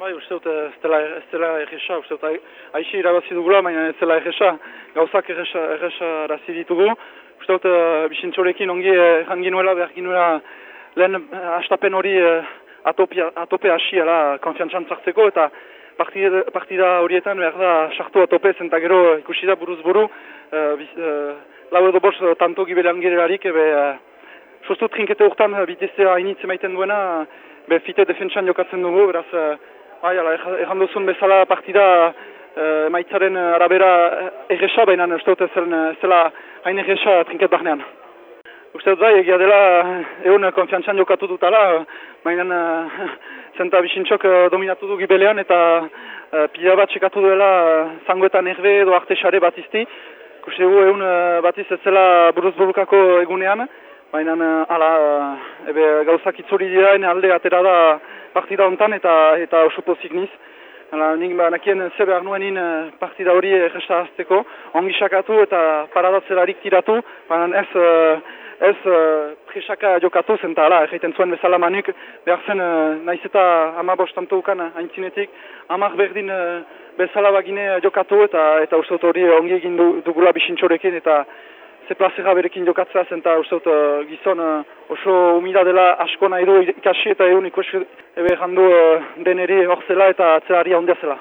Bai, uste dut ez dela, ez dela erresa, uste dut aixi irabazi dugula, baina ez dela erresa, gauzak erresa razi ditugu. Uste dut uh, bisintxorekin ongi erran ginuela, behar ginuela lehen astapen hori uh, atopia, atope hasi ala konfiantzan zartzeko eta partida, partida horietan behar da sartu atope zen gero ikusi da buruz buru. Uh, biz, uh, lau edo bost tanto gibelean girelarik, ebe uh, sustu trinkete urtan bitizea hainitze maiten duena, be fite defentsan jokatzen dugu, beraz Bai, ala, egan duzun bezala partida e, maitzaren arabera egesa, baina uste dut zela hain egesa trinket bahnean. Uste dut bai, egia dela egun konfiantzan jokatu dutala, baina zenta bisintxok dominatu du gibelean eta e, pila bat txekatu duela zangoetan erbe edo artesare bat izti. Kuste gu egun bat ez zela buruz burukako egunean, baina ala, ebe gauzak itzuri dira, alde atera da partida hontan eta eta oso pozik niz. Hala, nik ba, nakien zer behar nuenin eh, partida hori erresta azteko, ongi sakatu eta paradatzelarik tiratu, baina ez, eh, ez uh, presaka jokatu zen eta hala, egiten zuen bezala manuk, behar zen naiz eta ama bostantu ukan haintzinetik, amak berdin bezala bagine jokatu eta eta ustot hori ongi egin dugula bisintxorekin eta ze plazera berekin jokatzea zen eta uste uh, gizon uh, oso humida dela asko nahi du ikasi eta egun ikusi ebe jandu uh, deneri hor zela eta atzeari handia zela.